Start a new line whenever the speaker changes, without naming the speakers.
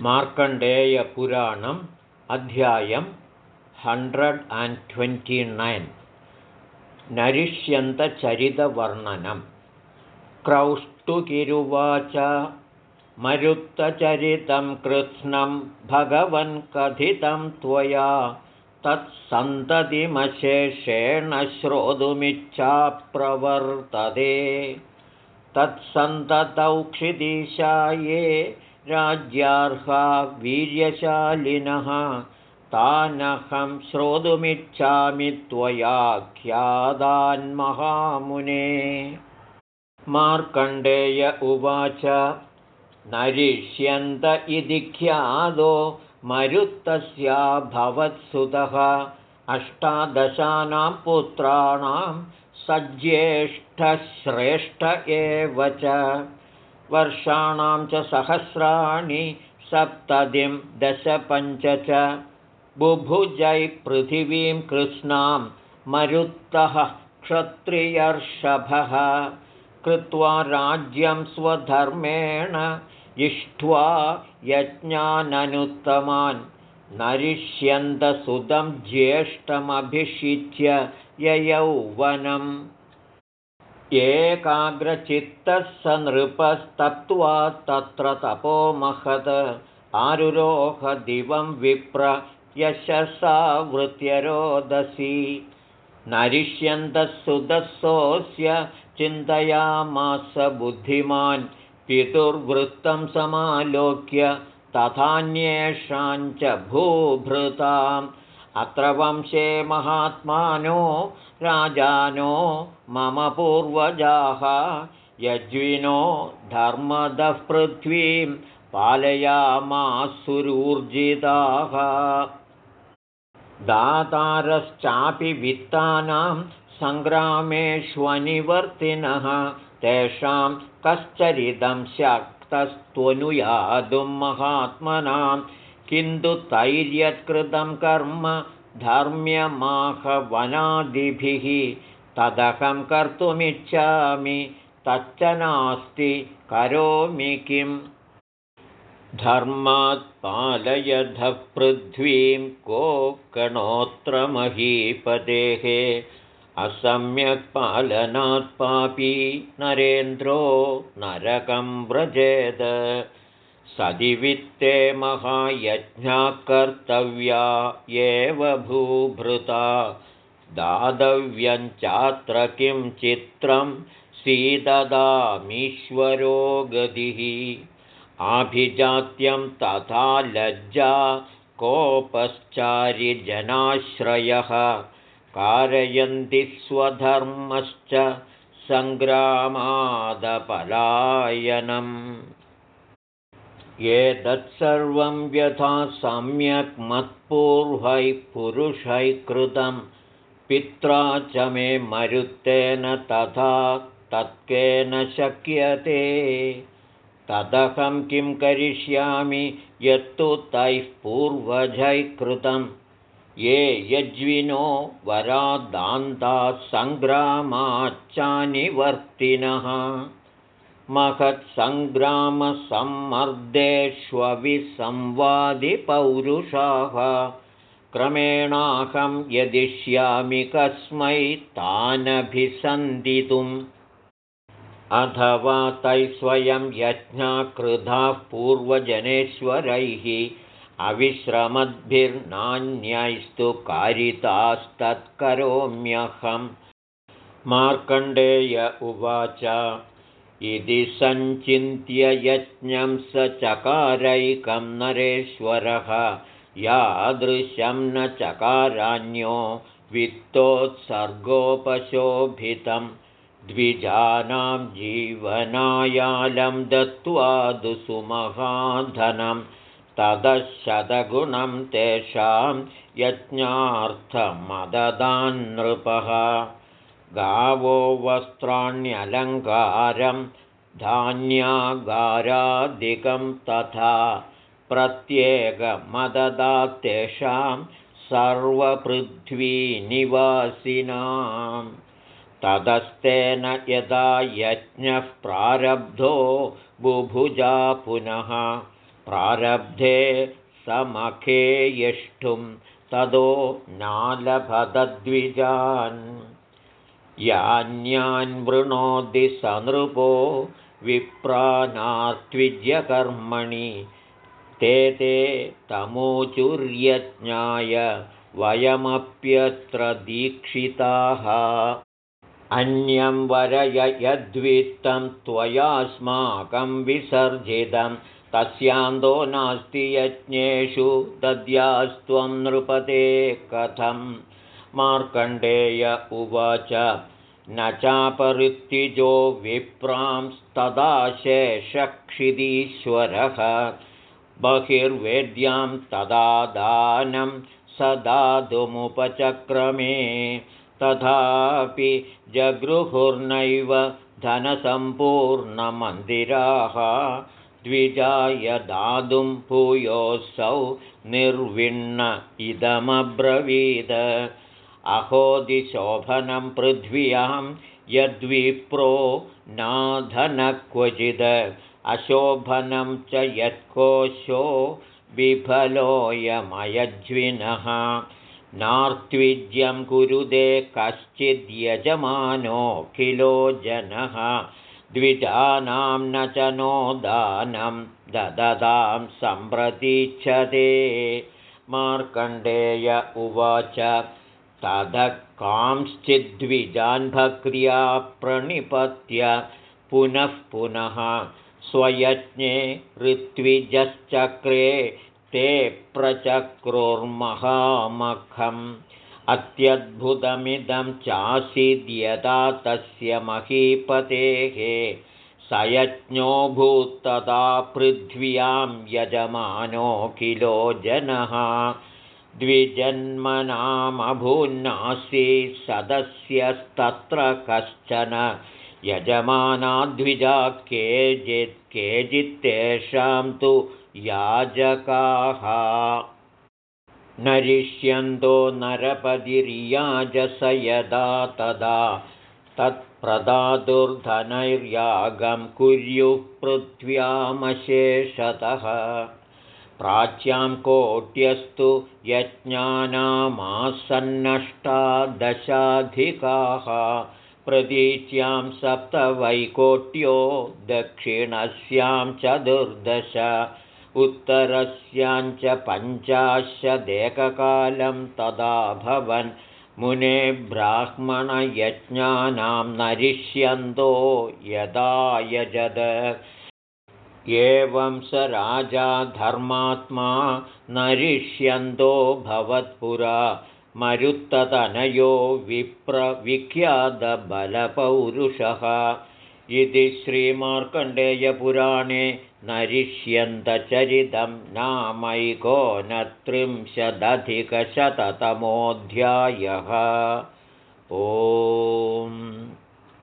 मार्कण्डेयपुराणम् अध्यायं hundred and twenty nine नरिष्यन्तचरितवर्णनं। क्रौष्टुकिरुवाच मरुत्तचरितं कृत्स्नं भगवन् कथितं त्वया तत्सन्ततिमशेषेण श्रोतुमिच्छाप्रवर्तते। तत्सन्ततौक्षिदिशाये राज्यार्हा वीर्यशालिनः तानहं श्रोतुमिच्छामि त्वयाख्यादान्महामुने मार्कण्डेय उवाच नरिष्यन्त इति ख्यादो मरुत्तस्याभवत्सुतः अष्टादशानां पुत्राणां सज्येष्ठश्रेष्ठ एव च वर्षाणां च सहस्राणि सप्ततिं दशपञ्च च बुभुजै पृथिवीं कृष्णां मरुत्तः क्षत्रियर्षभः कृत्वा राज्यं स्वधर्मेण इष्ट्वा यज्ञाननुत्तमान्। नरिष्यन्तसुतं ज्येष्ठमभिषिच्य ययौवनम् एकाग्रचित्तः स नृपस्तप्त्वा तत्र तपोमहत् आरुरोहदिवं विप्र यशसा वृत्यरोदसी नरिष्यन्तः चिन्तयामास बुद्धिमान् पितुर्वृत्तं समालोक्य तथान्येषाञ्च भूभृताम् अत्र वंशे महात्मानो राजानो मम पूर्वजाः यज्विनो धर्मदः पृथ्वीं पालयामासुरूर्जिताः। दातारश्चापि वित्तानां सङ्ग्रामेष्वनिवर्तिनः तेषां कश्चरिदं शक्तस्त्वनुयातुं महात्मनां किन्तु तैर्यत्कृतं कर्म धर्म्यमाहवनादिभिः तदहं कर्तुमिच्छामि तच्च नास्ति करोमि किम् धर्मात् पालयधः पृथ्वीं कोकणोऽत्र महीपतेः असम्यक् पालनात् पापी नरेन्द्रो नरकं व्रजेद सदिवित्ते महायज्ञाकर्तव्या एव भूभृता। दातव्यञ्चात्र किं चित्रं सीददामीश्वरो गतिः। आभिजात्यं तथा लज्जा कोपश्चारिजनाश्रयः। कारयन्ति स्वधर्मश्च सङ्ग्रामादपलायनम् एतत्सर्वं व्यथा सम्यक् मत्पूर्वैः पुरुषैः कृतं पित्रा च मे मरुत्तेन तथा तत्केन शक्यते। तदहं किं करिष्यामि यत्तु तैः पूर्वजैः कृतं ये यज्विनो वरादान्ताः सङ्ग्रामाच्चानिवर्तिनः महत्सङ्ग्रामसम्मर्देष्वविसंवादिपौरुषाः क्रमेणाहं यदिष्यामि कस्मै तानभिसन्दितुम्। अथवा तैः स्वयं यज्ञाकृधाः पूर्वजनेश्वरैः अविश्रमद्भिर्नान्यैस्तु कारितास्तत्करोम्यहं मार्कण्डेय उवाच इति सञ्चिन्त्य यज्ञं स चकारैकं नरेश्वरः। यादृशं न चकारान्यो वित्तोत्सर्गोपशोभितम् द्विजानां जीवनायालं दत्त्वा दुसुमहाधनं ततः तेषां यज्ञार्थमददान्नृपः गावो वस्त्राण्यलङ्कारं धान्यागारादिकं तथा प्रत्येकमददात् तेषां सर्वपृथ्वीनिवासिनाम्। ततस्तेन यदा यज्ञः प्रारब्धो बुभुजा पुनः प्रारब्धे समखे यष्टुं तदो नालभदद्विजान् यान्यान् वृणोति सनृपो विप्रानात्विज्यकर्मणि ते ते तमोचुर्यज्ञाय वयमप्यत्र दीक्षिताः। अन्यं वरय यद्वित्तं त्वयास्माकं विसर्जितं। तस्यान्दो नास्ति यज्ञेषु दद्यास्त्वं नृपते कथं मार्कण्डेय उवाच। न चापरित्तिजो विप्रांस्तदाशेषक्षिदीश्वरः बहिर्वेद्यां तदा दानं स दातुमुपचक्रमे तथापि जगृहुर्नैव धनसम्पूर्णमन्दिराः। द्विजाय दातुं भूयोऽसौ निर्विण्ण इदमब्रवीद अहोदिशोभनं पृथ्व्यां यद्विप्रो नाधनक्वचिद्। अशोभनं च यत्कोशो विफलोऽयमयज्विनः। नार्त्विज्यं कुरुदे कश्चिद्यजमानोऽखिलो जनः। द्विजानां न च नो दानं ददतां सम्प्रतीच्छते मार्कण्डेय उवाच ततः कांश्चिद्विजान् भक्र्या प्रणिपत्य पुनः पुनः स्वयज्ञे ऋत्विजश्चक्रे ते प्रचक्रुर्महामखम्। अत्यद्भुतमिदं चासीद्यदा तस्य महीपतेः। स यज्ञो भूत्तदा पृथ्व्यां यजमानोऽखिलो जनः द्विजन्मनामभून्नासी सदस्यस्तत्र कश्चन यजमानाद्विजा केचित् केचित्तेषां तु याजकाः। नरिष्यन्तो नरपतिर्याजस यदा तदा तत्प्रदातुर्धनैर्यागं कुर्युः पृथ्व्यामशेषतः प्राच्यां कोट्यस्तु यज्ञानामासन्नष्टादशाधिकाः प्रतीच्यां सप्तवैकोट्यो दक्षिणस्यां चतुर्दश उत्तरस्याञ्च पञ्चाशदेककालं तदा भवन् मुने ब्राह्मणयज्ञानां नरिष्यन्तो यदा यजद एवं स राजा धर्मात्मा नरिष्यन्तो भवत्पुरा। मरुत्ततनयो विप्रविख्यातबलपौरुषः इति श्रीमार्कण्डेयपुराणे नरिष्यन्तचरितं नामैकोनत्रिंशदधिकशततमोऽध्यायः। ओम्